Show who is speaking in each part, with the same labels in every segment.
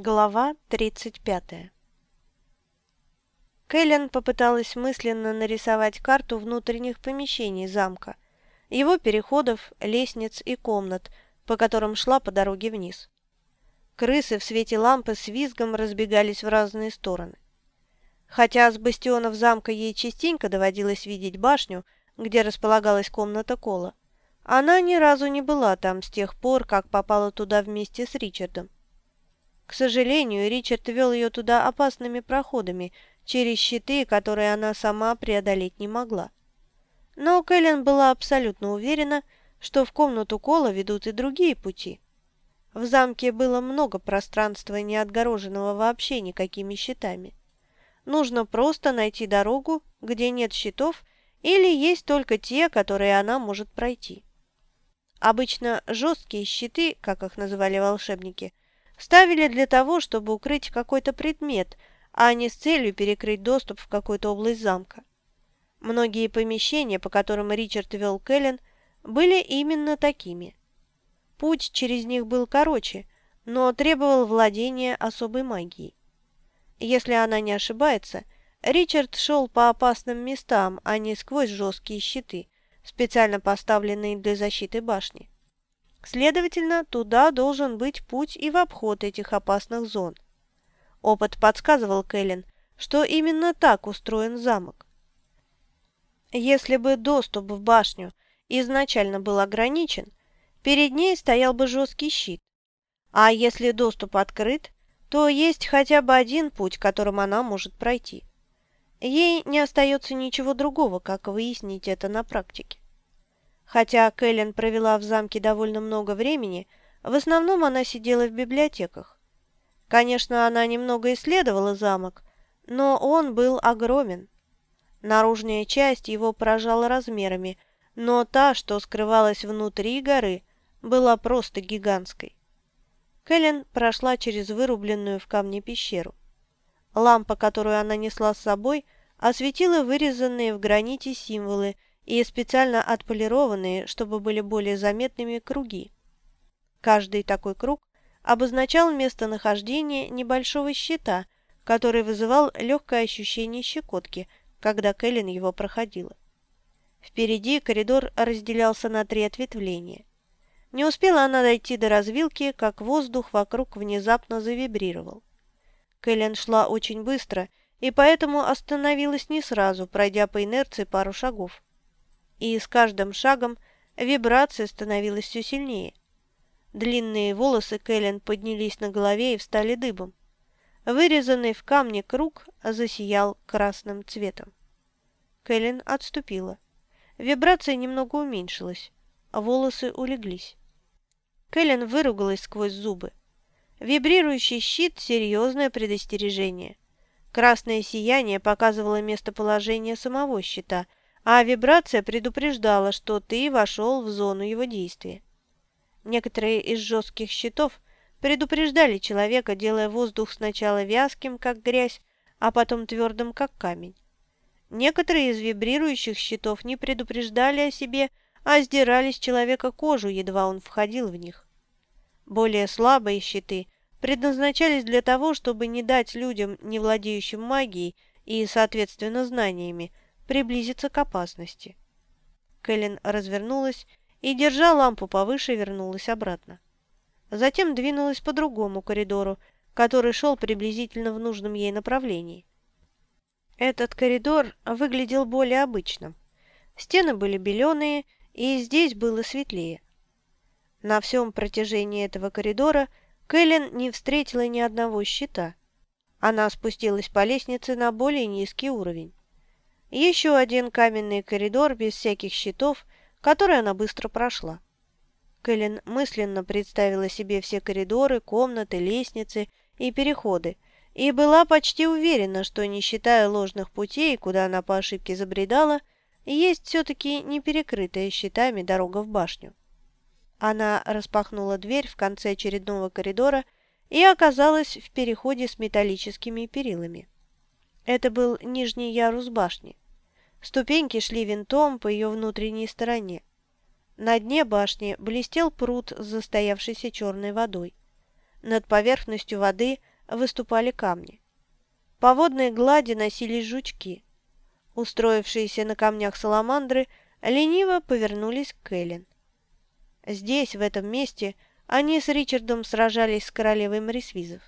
Speaker 1: Глава 35 Кэлен попыталась мысленно нарисовать карту внутренних помещений замка, его переходов, лестниц и комнат, по которым шла по дороге вниз. Крысы в свете лампы с визгом разбегались в разные стороны. Хотя с бастионов замка ей частенько доводилось видеть башню, где располагалась комната Кола, она ни разу не была там с тех пор, как попала туда вместе с Ричардом. К сожалению, Ричард вел ее туда опасными проходами, через щиты, которые она сама преодолеть не могла. Но Кэлен была абсолютно уверена, что в комнату Кола ведут и другие пути. В замке было много пространства, не отгороженного вообще никакими щитами. Нужно просто найти дорогу, где нет щитов, или есть только те, которые она может пройти. Обычно жесткие щиты, как их называли волшебники – Ставили для того, чтобы укрыть какой-то предмет, а не с целью перекрыть доступ в какую-то область замка. Многие помещения, по которым Ричард вел Кэлен, были именно такими. Путь через них был короче, но требовал владения особой магией. Если она не ошибается, Ричард шел по опасным местам, а не сквозь жесткие щиты, специально поставленные для защиты башни. Следовательно, туда должен быть путь и в обход этих опасных зон. Опыт подсказывал Кэлен, что именно так устроен замок. Если бы доступ в башню изначально был ограничен, перед ней стоял бы жесткий щит. А если доступ открыт, то есть хотя бы один путь, которым она может пройти. Ей не остается ничего другого, как выяснить это на практике. Хотя Кэлен провела в замке довольно много времени, в основном она сидела в библиотеках. Конечно, она немного исследовала замок, но он был огромен. Наружная часть его поражала размерами, но та, что скрывалась внутри горы, была просто гигантской. Кэлен прошла через вырубленную в камне пещеру. Лампа, которую она несла с собой, осветила вырезанные в граните символы – и специально отполированные, чтобы были более заметными, круги. Каждый такой круг обозначал местонахождение небольшого щита, который вызывал легкое ощущение щекотки, когда Кэлен его проходила. Впереди коридор разделялся на три ответвления. Не успела она дойти до развилки, как воздух вокруг внезапно завибрировал. Кэлен шла очень быстро и поэтому остановилась не сразу, пройдя по инерции пару шагов и с каждым шагом вибрация становилась все сильнее. Длинные волосы Кэлен поднялись на голове и встали дыбом. Вырезанный в камне круг засиял красным цветом. Кэлен отступила. Вибрация немного уменьшилась, а волосы улеглись. Кэлен выругалась сквозь зубы. Вибрирующий щит – серьезное предостережение. Красное сияние показывало местоположение самого щита – а вибрация предупреждала, что ты вошел в зону его действия. Некоторые из жестких щитов предупреждали человека, делая воздух сначала вязким, как грязь, а потом твердым, как камень. Некоторые из вибрирующих щитов не предупреждали о себе, а сдирали с человека кожу, едва он входил в них. Более слабые щиты предназначались для того, чтобы не дать людям, не владеющим магией и, соответственно, знаниями, приблизиться к опасности. Кэлен развернулась и, держа лампу повыше, вернулась обратно. Затем двинулась по другому коридору, который шел приблизительно в нужном ей направлении. Этот коридор выглядел более обычным. Стены были беленые, и здесь было светлее. На всем протяжении этого коридора Кэлен не встретила ни одного щита. Она спустилась по лестнице на более низкий уровень. Еще один каменный коридор без всяких щитов, который она быстро прошла. Кэлен мысленно представила себе все коридоры, комнаты, лестницы и переходы, и была почти уверена, что, не считая ложных путей, куда она по ошибке забредала, есть все-таки не перекрытая щитами дорога в башню. Она распахнула дверь в конце очередного коридора и оказалась в переходе с металлическими перилами. Это был нижний ярус башни. Ступеньки шли винтом по ее внутренней стороне. На дне башни блестел пруд с застоявшейся черной водой. Над поверхностью воды выступали камни. По водной глади носились жучки. Устроившиеся на камнях саламандры лениво повернулись к Эллен. Здесь, в этом месте, они с Ричардом сражались с королевой Морисвизов.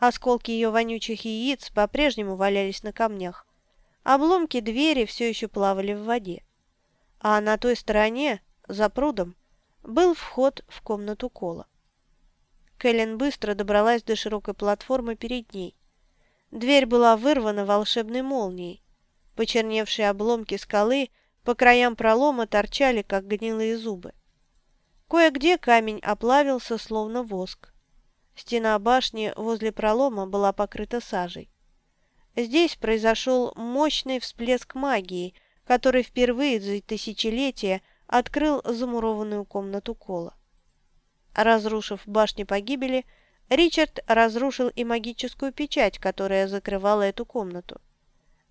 Speaker 1: Осколки ее вонючих яиц по-прежнему валялись на камнях. Обломки двери все еще плавали в воде. А на той стороне, за прудом, был вход в комнату Кола. Кэлен быстро добралась до широкой платформы перед ней. Дверь была вырвана волшебной молнией. Почерневшие обломки скалы по краям пролома торчали, как гнилые зубы. Кое-где камень оплавился, словно воск. Стена башни возле пролома была покрыта сажей. Здесь произошел мощный всплеск магии, который впервые за тысячелетия открыл замурованную комнату Кола. Разрушив башни погибели, Ричард разрушил и магическую печать, которая закрывала эту комнату.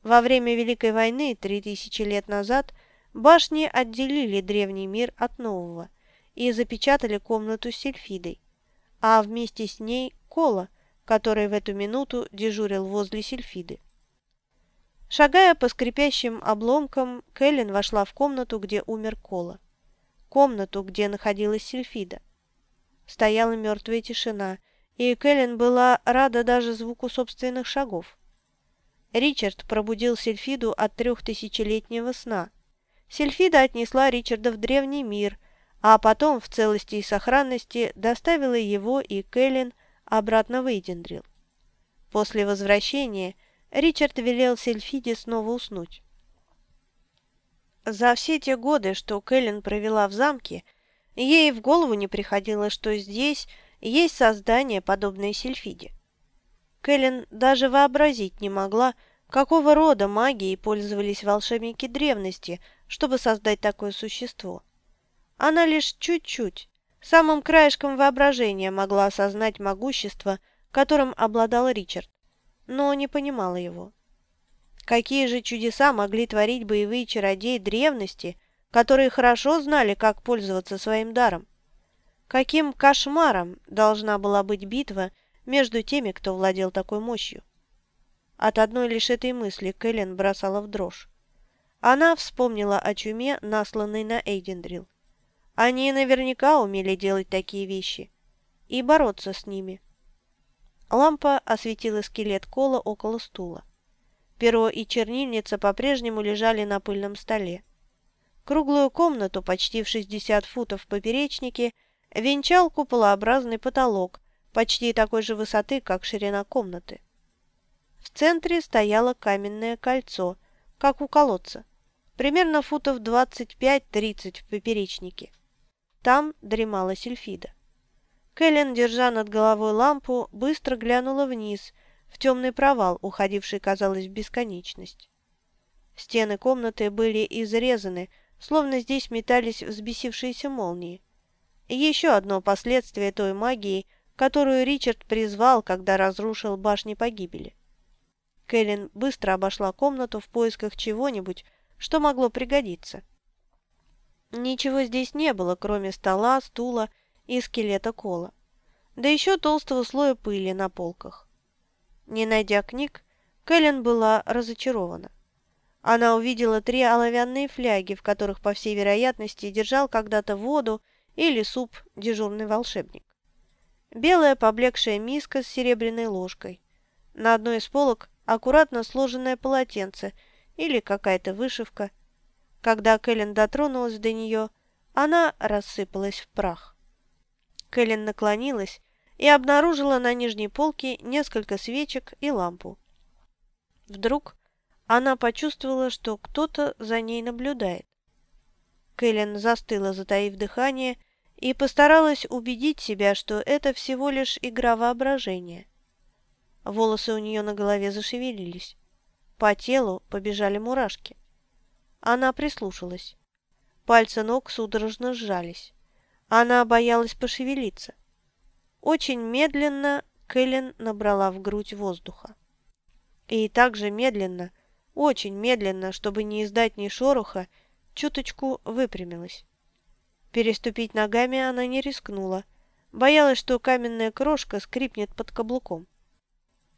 Speaker 1: Во время Великой войны, три тысячи лет назад, башни отделили древний мир от нового и запечатали комнату с Сильфидой, а вместе с ней Кола, который в эту минуту дежурил возле Сильфиды. Шагая по скрипящим обломкам, Кэлен вошла в комнату, где умер Кола. Комнату, где находилась Сильфида. Стояла мертвая тишина, и Кэлен была рада даже звуку собственных шагов. Ричард пробудил Сильфиду от трехтысячелетнего сна. Сильфида отнесла Ричарда в древний мир, а потом в целости и сохранности доставила его и Кэлен обратно в Эйдендрил. После возвращения Ричард велел Сильфиде снова уснуть. За все те годы, что Кэлен провела в замке, ей в голову не приходило, что здесь есть создание, подобное Сильфиде. Кэлен даже вообразить не могла, какого рода магией пользовались волшебники древности, чтобы создать такое существо. Она лишь чуть-чуть, самым краешком воображения могла осознать могущество, которым обладал Ричард, но не понимала его. Какие же чудеса могли творить боевые чародеи древности, которые хорошо знали, как пользоваться своим даром? Каким кошмаром должна была быть битва между теми, кто владел такой мощью? От одной лишь этой мысли Кэлен бросала в дрожь. Она вспомнила о чуме, насланной на Эйдендрил. Они наверняка умели делать такие вещи и бороться с ними. Лампа осветила скелет Кола около стула. Перо и чернильница по-прежнему лежали на пыльном столе. Круглую комнату, почти в 60 футов в поперечнике, венчал куполообразный потолок, почти такой же высоты, как ширина комнаты. В центре стояло каменное кольцо, как у колодца, примерно футов 25-30 в поперечнике. Там дремала сельфида. Кэлен, держа над головой лампу, быстро глянула вниз – в темный провал, уходивший, казалось, в бесконечность. Стены комнаты были изрезаны, словно здесь метались взбесившиеся молнии. Еще одно последствие той магии, которую Ричард призвал, когда разрушил башни погибели. Кэлен быстро обошла комнату в поисках чего-нибудь, что могло пригодиться. Ничего здесь не было, кроме стола, стула и скелета кола, да еще толстого слоя пыли на полках. Не найдя книг, Кэлен была разочарована. Она увидела три оловянные фляги, в которых, по всей вероятности, держал когда-то воду или суп дежурный волшебник. Белая поблекшая миска с серебряной ложкой. На одной из полок аккуратно сложенное полотенце или какая-то вышивка. Когда Кэлен дотронулась до нее, она рассыпалась в прах. Кэлен наклонилась и обнаружила на нижней полке несколько свечек и лампу. Вдруг она почувствовала, что кто-то за ней наблюдает. Кэлен застыла, затаив дыхание, и постаралась убедить себя, что это всего лишь игра воображения. Волосы у нее на голове зашевелились. По телу побежали мурашки. Она прислушалась. Пальцы ног судорожно сжались. Она боялась пошевелиться. Очень медленно Кэлен набрала в грудь воздуха. И также медленно, очень медленно, чтобы не издать ни шороха, чуточку выпрямилась. Переступить ногами она не рискнула, боялась, что каменная крошка скрипнет под каблуком.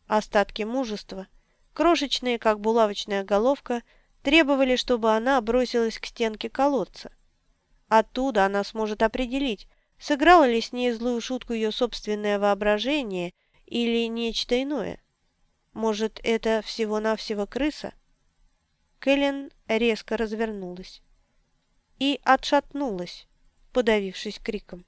Speaker 1: Остатки мужества, крошечные, как булавочная головка, требовали, чтобы она бросилась к стенке колодца. Оттуда она сможет определить, сыграло ли с ней злую шутку ее собственное воображение или нечто иное. Может, это всего-навсего крыса? Кэлен резко развернулась и отшатнулась, подавившись криком.